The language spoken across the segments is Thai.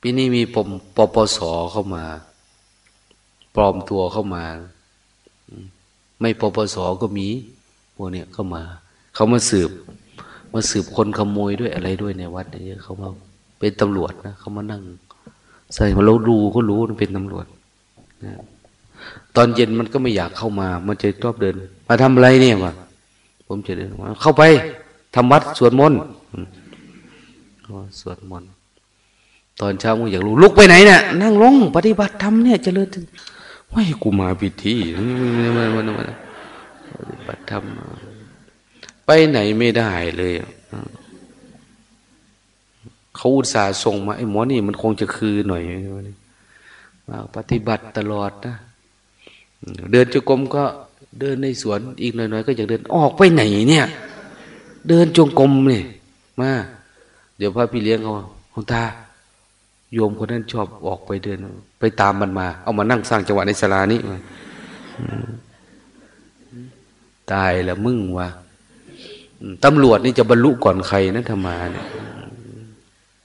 ปีนี้มีปมปปสเข้ามา ปลอมตัวเข้ามา ไม่ปปสก็มีพวกเนี้ยเข้ามา เขามาสืบ มาสืบคนขโมยด้วยอะไรด้วยในวัดเนี่ยเขามาเป็นตำรวจนะเขามานั่ง ใส่มาเราดูก็รู้มันเป็นตำรวจนะตอนเย็นมันก็ไม่อยากเข้ามา มันจะชอบเดิน มาทำอะไรเนี่ยวะผมจะเดินเข้าไปทำวัดสวดมนต์สวดมนต์ ตอนเช้ามึงอยากรู้ลุกไปไหนเนี่ยนั่งลงปฏิบัติธรรมเนี่ยเจริญไม่กูมาผิดที่ปฏิบัติธรรมไปไหนไม่ได้เลยเขาอุตส่าห์ส่งมาไอ้หมอนี่มันคงจะคือหน่อยมาปฏิบัติตลอดนะเดินจุกรมก็เดินในสวนอีกหน่อยๆก็อยากเดินออกไปไหนเนี่ย เดินจงกรมเนี่ยมา เดี๋ยวพระพี่เลี้ยงเขาคุณตา โยมคนนั้นชอบออกไปเดิน ไปตามมันมา เอามานั่งสร้างจังหวะในสลานี้ตายแล้วมึงวะตำรวจนี่จะบรรลุก่อนใครนะธรรมาเนี่ย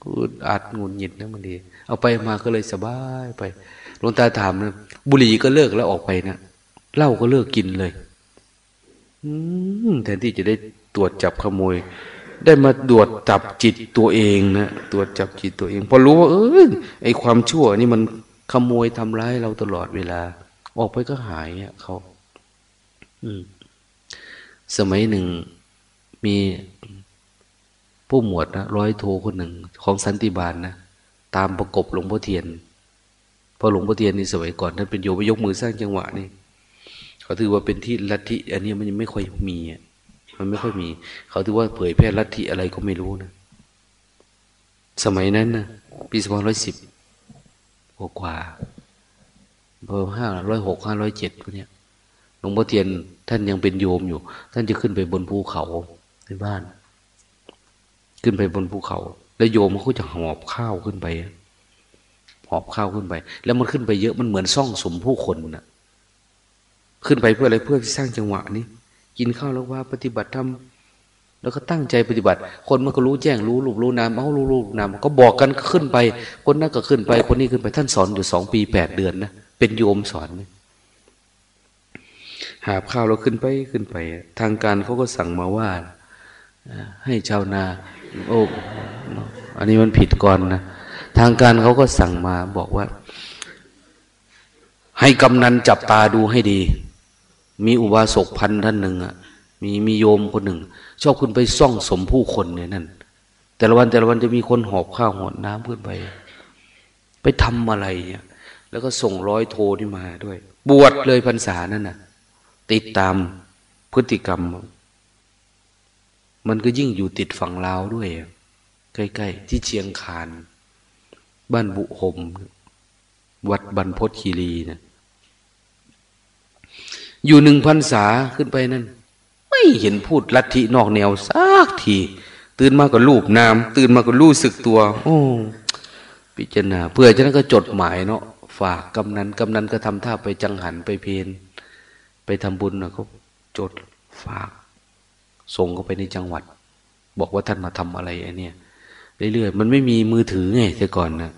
กูอาจงุนหงิดนะมันดี เอาไปมาก็เลยสบายไปหลวงตาถามนะบุหรี่ก็เลิกแล้วออกไปนะเหล้าก็เลิกกินเลยแทนที่จะได้ตรวจจับขโมย ได้มาตรวจจับจิตตัวเองนะตรวจจับจิตตัวเองพอรู้ว่า เออไอความชั่วนี่มันขโมยทำร้ายเราตลอดเวลา ออกไปก็หายเนี่ยเขาสมัยหนึ่งมีผู้หมวดนะร้อยโทคนหนึ่ง ของสันติบาลนนะตามประกบหลวงพ่อเทียนพอหลวงพ่อเทียนนี่สมัยก่อนท่านเป็นโยมยกมือสร้างจังหวะนี่เขาถือว่าเป็นที่ลัทธิอันนี้มันยังไม่ค่อยมีอะ มันไม่ค่อยมี เขาถือว่าเผยแพร่ลัทธิอะไรก็ไม่รู้นะสมัยนั้นนะปีสองร้อยสิบกว่าเบอร์ห้าร้อยหกห้าร้อยเจ็ดพวกเนี้ยหลวงพ่อเทียนท่านยังเป็นโยมอยู่ ท่านจะขึ้นไปบนภูเขาในบ้าน ขึ้นไปบนภูเขา แล้วโยมเขาจะหอบข้าวขึ้นไปหอบข้าวขึ้นไป แล้วมันขึ้นไปเยอะมันเหมือนซ่องสมผู้คนน่ะ ขึ้นไปเพื่ออะไรเพื่อสร้างจังหวะนี้ กินข้าวแล้วว่าปฏิบัติทำแล้วก็ตั้งใจปฏิบัติ คนมันก็รู้แจ้งรู้รูปรู้นามเอารู้รูปนามก็บอกกันขึ้นไป คนนั้นก็ขึ้นไป คนนี้ขึ้นไปท่านสอนอยู่สองปีแปดเดือนนะเป็นโยมสอนหาข้าวเราขึ้นไปขึ้นไป ทางการเขาก็สั่งมาว่า ให้ชาวนา โอ้อันนี้มันผิดก่อนนะทางการเขาก็สั่งมาบอกว่า ให้กำนันจับตาดูให้ดี มีอุบาสกพันท่านหนึ่งอะมีมีโยมคนหนึ่ง ชอบขึ้นไปซ่องสมผู้คนเนี่ยนั่นแต่ละวันแต่ละวันจะมีคนหอบข้าวหอบน้ำขึ้นไป ไปทำอะไรเนี่ย แล้วก็ส่งร้อยโทนี่มาด้วย บวชเลยพรรษานั่นน่ะ ติดตามพฤติกรรม มันก็ยิ่งอยู่ติดฝั่งลาวด้วย ใกล้ๆที่เชียงคาน บ้านบุหม วัดบรรพตคีรีเนะ อยู่หนึ่งพันษาขึ้นไปนั่น ไม่เห็นพูดลัทธินอกแนวสักที ตื่นมาก็รูปนาม ตื่นมาก็รู้สึกตัว โอ้พิจารณาเพื่อจะนั้นก็จดหมายเนาะฝากกำนันกำนันก็ทำท่าไปจังหันไปเพนไปทำบุญนะเขาจดฝาก ส่งเข้าไปในจังหวัด บอกว่าท่านมาทำอะไรไอ้นี่ยเรื่อยๆมันไม่มีมือถือไงแต่ก่อนนะ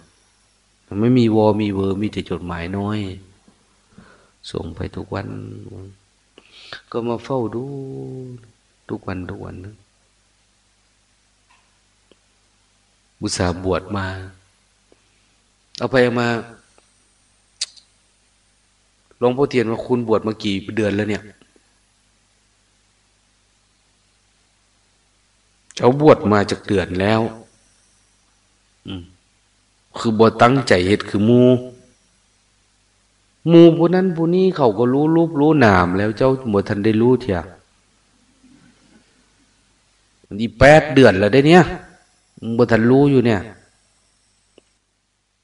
มันไม่มีวอมีเวอร์มีแต่จดหมายน้อย ส่งไปทุกวัน ก็มาเฝ้าดูทุกวันทุกวันนะบุษาบวชมา เอาไปมาหลวงพ่อเทียนว่าคุณบวชมากี่เดือนแล้วเนี่ยเขาบวชมาจากเดือนแล้ว คือบวชตั้งใจเหตุคือมู มู่ผู้นั้นผู้นี้เขาก็รู้รูปรู้นามแล้วเจ้าหมดทันได้รู้เถียนี่แปดเดือนแล้วได้เนี่ยบทันรู้อยู่เนี่ย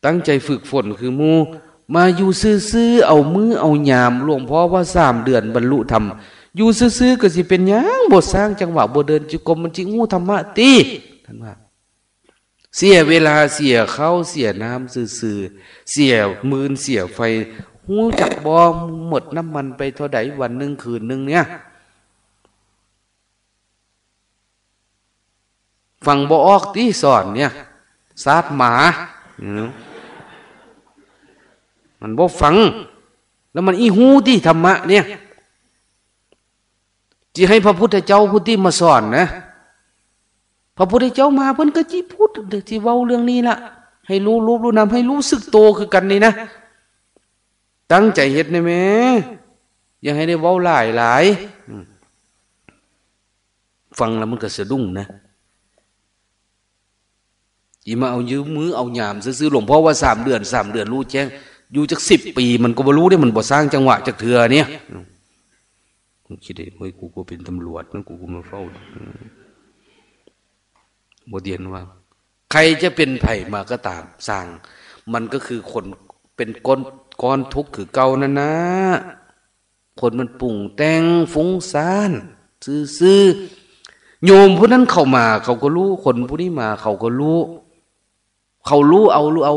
ตั้งใจฝึกฝนคือมู มาอยู่ซื้อๆเอามือเอายามหลวงพ่อว่าสามเดือนบรรลุธรรมอยู่ซื้อๆก็สิเป็นยังบทสร้างจังหวะบทเดินจุกรมมันจิงูธรรมะตีท่านว่าเสียเวลาเสียเข้าเสียน้ำซื่อๆเสียมืนเสียไฟ หูจักบอหมดน้ำมันไปเท่าใดวันหนึ่งคืนหนึ่งเนี่ยฟังบอออกที่สอนเนี่ยซาดหมา มันบ่ฟัง แล้วมันอีหูที่ธรรมะเนี่ยจีให้พระพุทธเจ้าพุทธิมาสอนนะพระพุทธเจ้ามาเพิ่นก็จีพูดจีเว้าเรื่องนี้ละให้รู้รู้รู้นำให้รู้สึกโตคือกันนี่นะ ตั้งใจเฮ็ดนะแม่อย่าให้ได้เว้าหลายหลายฟังแล้วมันก็สะดุ้งนะอีมาเอายืมมือเอาหยามซื้อหลวงพ่อว่าสามเดือนสามเดือนรู้แจ้ง อยู่จักสิบปี มันก็บ่รู้ได้มันบ่สร้างจังหวะจากเถื่อเนี่ยคิดเฮ้ยกูก็เป็นตำรวจนั่นกูก็มาเฝ้าบทเรียนว่า ใครจะเป็นไผ่มาก็ตามสร้าง มันก็คือคนเป็นก้น ก้อนทุกข์คือเก่านั่นนะ คนมันปุ่งแต่งฟุ้งซ่านซื่อโยมผู้นั้นเข้ามา เขาก็รู้ คนผู้นี้มา เขาก็รู้ เขารู้เอารู้เอา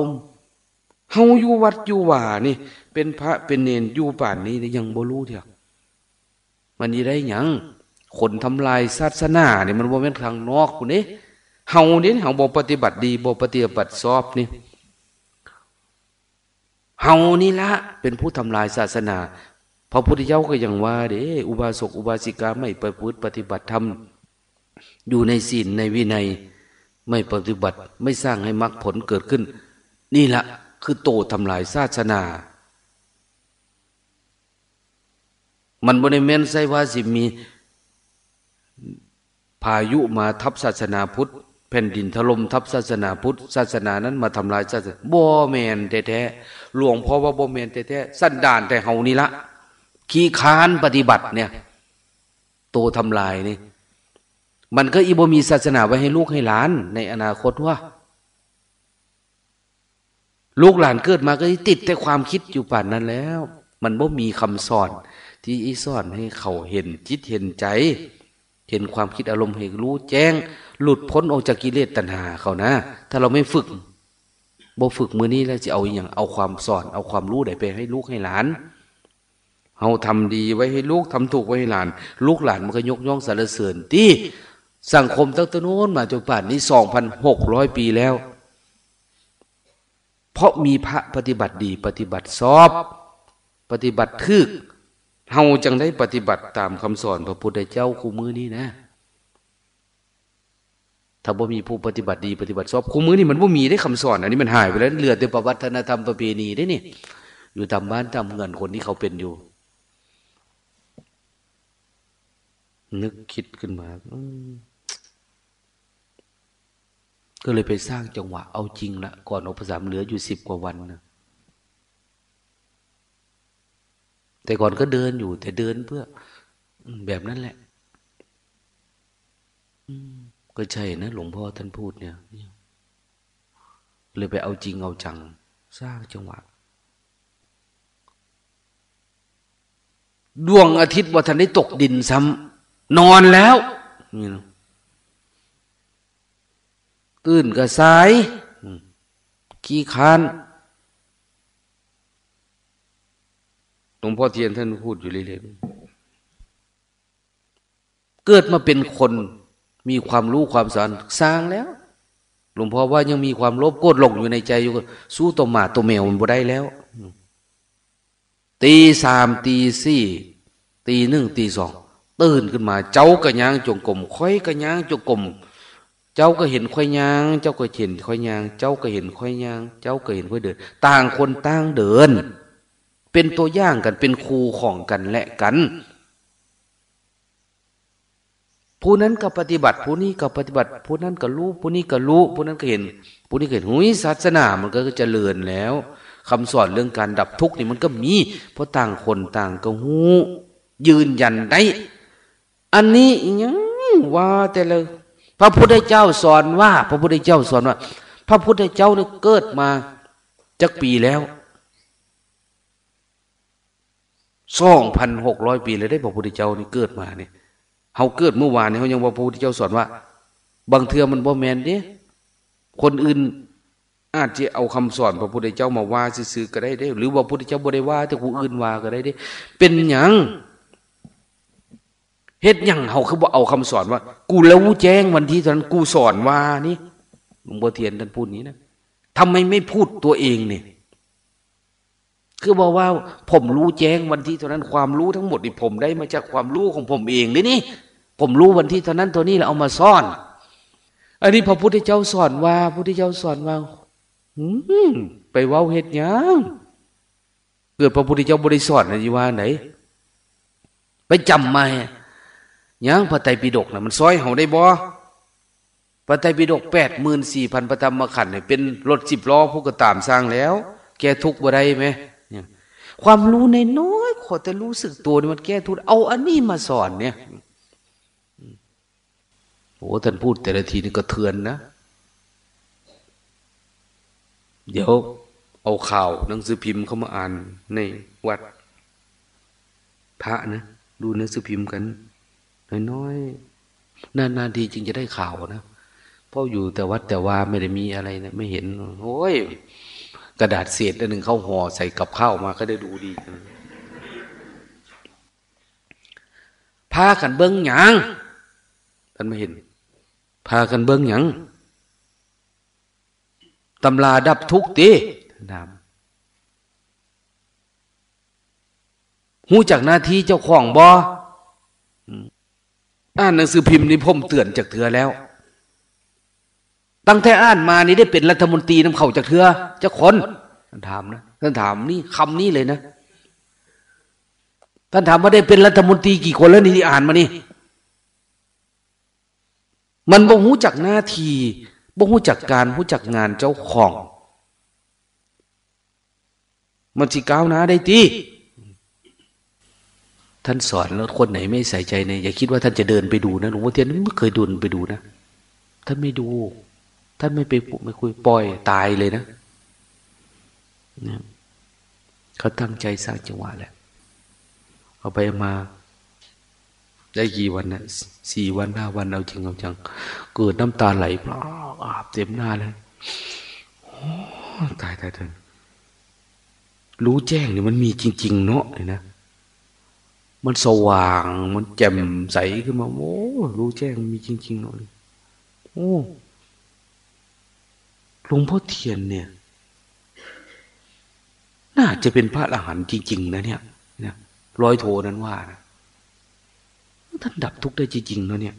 เฮาอยู่วัดอยู่ว่านี่ เป็นพระเป็นเนนอยู่ป่านนี้ยังบ่รู้เถอะมันนี่ได้ยังคนทำลายศาสนาเนี่ยมันบ่เป็นทางนอกคุณนี่เฮาเนี่ยเฮาบ่ปฏิบัติดีบ่ปฏิบัติชอบนี่ เฮานี่ละ เป็นผู้ทำลายศาสนาพระพุทธเจ้าก็ยังว่าเด้อุบาสกอุบาสิกาไม่ประพฤติปฏิบัติธรรมอยู่ในศีลในวินัย ไม่ปฏิบัติไม่สร้างให้มรรคผลเกิดขึ้น นี่ละคือโตทำลายศาสนา มันบริเวณไซว่าสิมี พายุมาทับศาสนาพุทธ แผ่นดินถล่มทับศาสนาพุทธ ศาสนานั้นมาทำลายศาสนาบ่แมนแท้ๆหลวงพ่อว่าบ่แมนแท้ๆสันดานแต่เฮานี่ละขี้ค้านปฏิบัติเนี่ย โตทำลายนี่ มันก็อีโบมีศาสนาไว้ให้ลูกให้หลาน ในอนาคตว่า ลูกหลานเกิดมาก็ติดแต่ความคิดอยู่ป่านนั้นแล้ว มันบ่มีคำสอน ที่อีสอนให้เขาเห็นจิตเห็นใจ เห็นความคิดอารมณ์ให้รู้แจ้ง หลุดพ้นออกจากกิเลสตัณหาเขานะ ถ้าเราไม่ฝึกบ่ฝึกมือนี้แล้วจะเอาอย่างเอาความสอน เอาความรู้ไดไปให้ลูกให้หลานเอาทำดีไว้ให้ลูกทำถูกไว้ให้หลาน ลูกหลานมันก็ยกย่องสรรเสริญที่สังคมตั้งแต่นู้นมาจนป่านนี้สองพันหกร้อยปีแล้ว เพราะมีพระปฏิบัติดี ปฏิบัติซอบ ปฏิบัติทึก เฮาจังได้ปฏิบัติตามคำสอนพระพุทธเจ้าคู่มือนี้นะ ถ้าบ่มีผู้ปฏิบัติดีปฏิบัติซอบคู่มือนี่มันบ่มีได้คำสอน อันนี้มันหายไปแล้วเหลือแต่ประวัฒนธรรมประเพณีได้นี่ อยู่ตามบ้านตามเงินคนที่เขาเป็นอยู่ นึกคิดขึ้นมาก็เลยไปสร้างจังหวะเอาจริงละก่อนอุปสมเหลืออยู่สิบกว่าวันนะ แต่ก่อนก็เดินอยู่ แต่เดินเพื่อแบบนั้นแหละก็ใช่นะหลวงพ่อท่านพูดเนี่ยเลยไปเอาจริงเอาจัง สร้างจังหวะดวงอาทิตย์ว่าท่านได้ตกดินซ้ำนอนแล้วนี่นะตื่นก็สายขี้คาน หลวงพ่อเทียนท่านพูดอยู่เรื่อยๆเกิดมาเป็นคนมีความรู้ความสอนสร้างแล้ว หลวงพ่อว่ายังมีความโลภโกรธหลงอยู่ในใจอยู่สู้ตัวหมาตัวแมวมันบ่ได้แล้ว ตีสามตีสี่ตีหนึ่งตีสองตื่นขึ้นมา เจ้ากระยางจงกลมค่อยกระยางจงกลมเจ้าก็เห็นค่อยยาง เจ้าก็เห็นค่อยยาง เจ้าก็เห็นค่อยยาง เจ้าก็เห็นค่อยเดิน ต่างคนต่างเดิน เป็นตัวอย่างกันเป็นครูของกันและกัน ผู้นั้นก็ปฏิบัติ ผู้นี้ก็ปฏิบัติ ผู้นั้นก็รู้ ผู้นี้ก็รู้ ผู้นั้นก็เห็น ผู้นี้เห็นหุยศาสนามันก็จะเลื่อนแล้วคำสอนเรื่องการดับทุกข์นี่มันก็มี เพราะต่างคนต่างก็หูยืนยันได้ อันนี้ยังว่าแต่ละพระพุทธเจ้าสอนว่า พระพุทธเจ้าสอนว่า พระพุทธเจ้าเนี่ยเกิดมาจักปีแล้ว สองพันหกร้อยปีเลยได้พระพุทธเจ้านี่เกิดมาเนี่ยเขาเกิดเมื่อวานเนี่ยเขายังว่าพระพุทธเจ้าสอนว่า บางเทือมันบ่แมนเนี่ยคนอื่นอาจจะเอาคำสอนพระพุทธเจ้ามาว่าซื้อก็ได้ได้หรือว่าพระพุทธเจ้าบ่ได้ว่า แต่ผู้อื่นว่าก็ได้ได้ เป็นอย่างเฮ็ดยังเขาคือบอกเอาคำสอนว่า กูแล้วแจ้งวันที่ตอนนั้นกูสอนว่านี่หลวงพ่อเทียนท่านพูดนี้นะทำไมไม่พูดตัวเองเนี่ย คือบอกว่าผมรู้แจ้งวันที่เท่านั้นความรู้ทั้งหมดนี่ผมได้มาจากความรู้ของผมเองนี่นี่ ผมรู้วันที่เท่านั้นตัวนี้แล้วเอามาซ่อน อันนี้พระพุทธเจ้าสอนว่าพระพุทธเจ้าสอนว่าไปว่าเหตุยังเกิดพระพุทธเจ้าบริสุทธิ์นะจีว่าไหน ไปจำมายังพระไตรปิฎกนะมันซอยเขาได้บ่พระไตรปิฎกแปดหมื่นสี่พันประธรรมขันธ์เป็นรถสิบล้อผู้กระตามสร้างแล้ว แกทุกบ่ได้ไหม ความรู้ในน้อยขอแต่รู้สึกตัวนี่มันแก้ทุกเอาอันนี้มาสอนเนี่ยโอ้ท่านพูดแต่ละทีนี่ก็เทือนนะ เดี๋ยวเอาข่าวหนังสือพิมพ์เข้ามาอ่านในวัด พระนะ ดูหนังสือพิมพ์กัน น้อยๆนานๆทีจึงจะได้ข่าวนะเพราะอยู่แต่วัดแต่ว่าไม่ได้มีอะไรนะไม่เห็น โอ้ย กระดาษเศษอันหนึ่งเข้าห่อใส่กับข้าวมาก็ได้ดูดีพากันเบิ้งหยางท่านไม่เห็นพากันเบิ้งหยังตำลาดับทุกตีถามหูจากหน้าที่เจ้าของบออ่านหนังสือพิมพ์นี่ผมเตือนจากเธอแล้ว ตั้งแต่อ่านมานี่ได้เป็นรัฐมนตรีน้ำเข่าจากเธอเจ้าคนท่านถามนะท่านถามนี่คำนี้เลยนะท่านถามว่าได้เป็นรัฐมนตรีกี่คนแล้วนี่ที่อ่านมานี่มันบ่หูจักหน้าที่บ่หูจักการหูจักงานเจ้าของ มันสิก้าวน้าได้ตีท่านสอนแล้วคนไหนไม่ใส่ใจในอย่าคิดว่าท่านจะเดินไปดูนะหลวงพ่อเทียนไม่เคยดุนไปดูนะท่านไม่ดู ท่านไม่ไปปุไม่คุยปล่อยตายเลยนะเนี่ยเขาตั้งใจสร้างจังหวะแหละเอาไปมา ได้กี่วันนะสี่วันห้าวันเอาจริงเอาจัง เกิดน้ำตาไหลพลอกอาบเต็มหน้าเลยตายตายเถอะรู้แจ้งเนี่ยมันมีจริง ๆ เนาะเลยนะมันสว่าง มันแจ่มใสขึ้นมาโอ้รู้แจ้งมีจริง ๆ เนาะโอ้ หลวงพ่อเทียนเนี่ย น่าจะเป็นพระอรหันต์จริง ๆ นะเนี่ยนะร้อยโทนั้นว่านะท่านดับทุกข์ได้จริงๆนะเนี่ย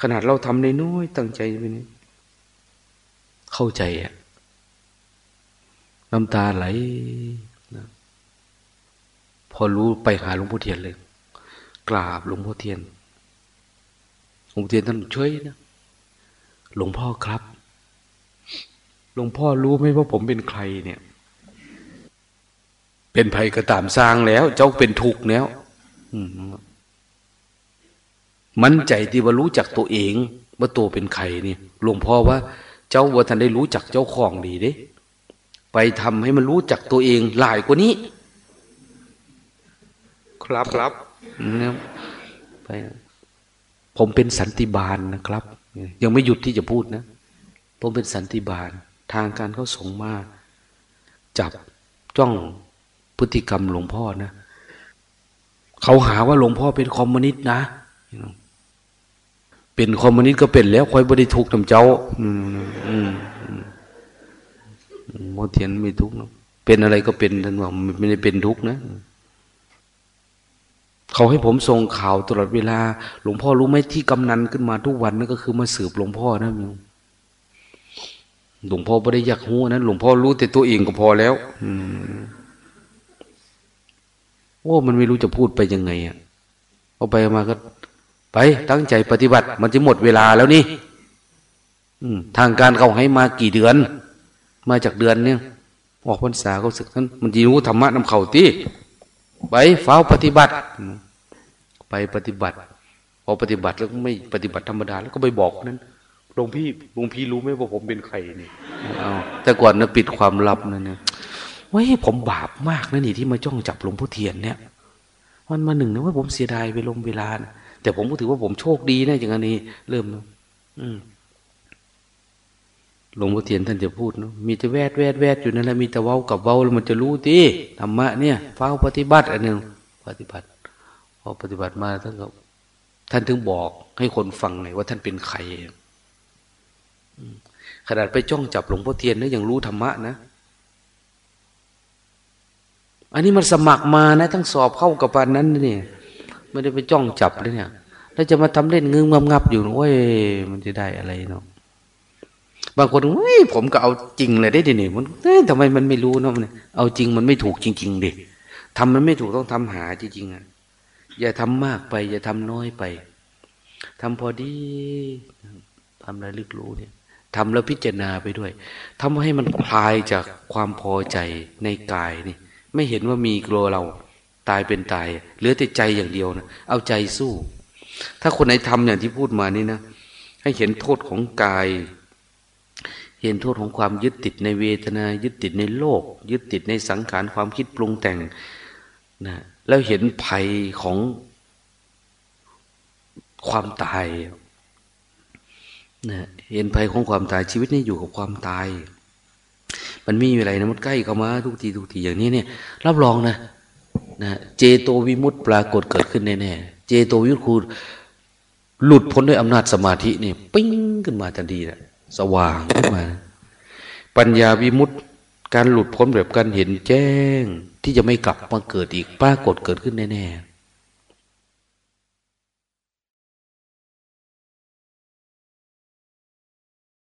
ขนาดเราทำในน้อยตั้งใจไปนี่เข้าใจอะน้ำตาไหลนะพอรู้ไปหาหลวงพ่อเทียนเลย กราบหลวงพ่อเทียนหลวงพ่อเทียนท่านช่วยนะหลวงพ่อครับ หลวงพ่อรู้ไหมว่าผมเป็นใครเนี่ย เป็นภัยกระตามสร้างแล้ว เจ้าเป็นทุกข์แล้วอืมมั่นใจที่ว่ารู้จักตัวเอง ว่าตัวเป็นใครนี่หลวงพ่อว่า เจ้าว่าท่านได้รู้จักเจ้าของดีเด้ ไปทำให้มันรู้จักตัวเองหลายกว่านี้ ครับครับเนี่ยไปผมเป็นสันติบาลนนะครับ ยังไม่หยุดที่จะพูดนะ ผมเป็นสันติบาล ทางการเขาส่งมา จับจ้องพฤติกรรมหลวงพ่อนะเขาหาว่าหลวงพ่อเป็นคอมมิวนิสต์นะเป็นคอมมิวนิสต์ก็เป็นแล้วคอยบริทุกข์ทำเจ้าอืมอืมโมเทียนไม่ทุกข์นะเป็นอะไรก็เป็นท่านบอกไม่ได้เป็นทุกข์นะเขาให้ผมส่งข่าวตลอดเวลา หลวงพ่อรู้ไหมที่กำนันขึ้นมาทุกวันนั่นก็คือมาสืบหลวงพ่อนะม หลวงพ่อไม่ได้อยากรู้นหลวงพ่อรู้แต่ตัวเองก็พอแล้ว อืมโอ้ มันไม่รู้จะพูดไปยังไงอะเอาไปมาก็ ไป ตั้งใจปฏิบัติ มันจะหมดเวลาแล้วนี่ทางการเขาให้มากี่เดือน มาจากเดือนเนี่ยออกพรรษาเขาศึกท่านมันจีรู้ธรรมะนำเขาตีไปเฝ้าปฏิบัติ ไปปฏิบัติ พอปฏิบัติแล้วไม่ปฏิบัติธรรมดา แล้วก็ไปบอกนั้น หลวงพี่หลวงพี่รู้ไหมว่าผมเป็นใครนี่เอาแต่ก่อนนะปิดความลับนั่นเนี่ยว้ยผมบาปมากนะนี่ที่มาจ้องจับหลวงพ่อเทียนเนี่ยวันมาหนึ่งนะว่าผมเสียดายไปลงเวลานะแต่ผมก็ถือว่าผมโชคดีนะอย่างนี้เริ่มอืมหลวงพ่อเทียนท่านจะพูดเนาะมีแต่แวดแวดแวดอยู่นั่นแหละมีแต่เว้ากับเว้าแล้วมันจะรู้ที่ธรรมะเนี่ยเฝ้าปฏิบัติอันหนึ่งปฏิบัติพอปฏิบัติมาท่านก็ท่านถึงบอกให้คนฟังไงว่าท่านเป็นใคร ขนาดไปจ้องจับหลวงพ่อเทียนนะยังรู้ธรรมะนะ อันนี้มันสมัครมานะ ทั้งสอบเข้ากับปานนั้นนี่ไม่ได้ไปจ้องจับเลยเนี่ยแล้วจะมาทำเล่นงึมงับงับอยู่โอ้ยมันจะได้อะไรเนาะบางคนเฮ้ยผมก็เอาจริงเลยได้ดิเนี่ยมันเฮ้ยทำไมมันไม่รู้เนาะมันเอาจริงมันไม่ถูกจริง ๆดิทำมันไม่ถูกต้องทำหาจริงๆอะอย่าทำมากไป อย่าทำน้อยไปทำพอดีทำอะไรลึกรู้เนี่ย ทำแล้วพิจารณาไปด้วยทำให้มันคลายจากความพอใจในกายนี่ ไม่เห็นว่ามีกลัวเราตายเป็นตาย เหลือแต่ใจอย่างเดียวนะเอาใจสู้ ถ้าคนไหนทำอย่างที่พูดมานี่นะให้เห็นโทษของกาย เห็นโทษของความยึดติดในเวทนา ยึดติดในโลก ยึดติดในสังขารความคิดปรุงแต่งนะแล้วเห็นภัยของความตาย นะเห็นภัยของความตายชีวิตนี้อยู่กับความตาย มันมีอะไรนะมันใกล้เข้ามาทุกทีทุกทีอย่างนี้เนี่ย รับรองนะนะเจโตวิมุตต์ปรากฏเกิดขึ้นแน่ๆเจโตวิมุตต์คือหลุดพ้นด้วยอำนาจสมาธินี่ปิ้งขึ้นมาทันทีนะสว่างขึ้นมานะปัญญาวิมุตต์การหลุดพ้นแบบการเห็นแจ้งที่จะไม่กลับมาเกิดอีกปรากฏเกิดขึ้นแน่ๆ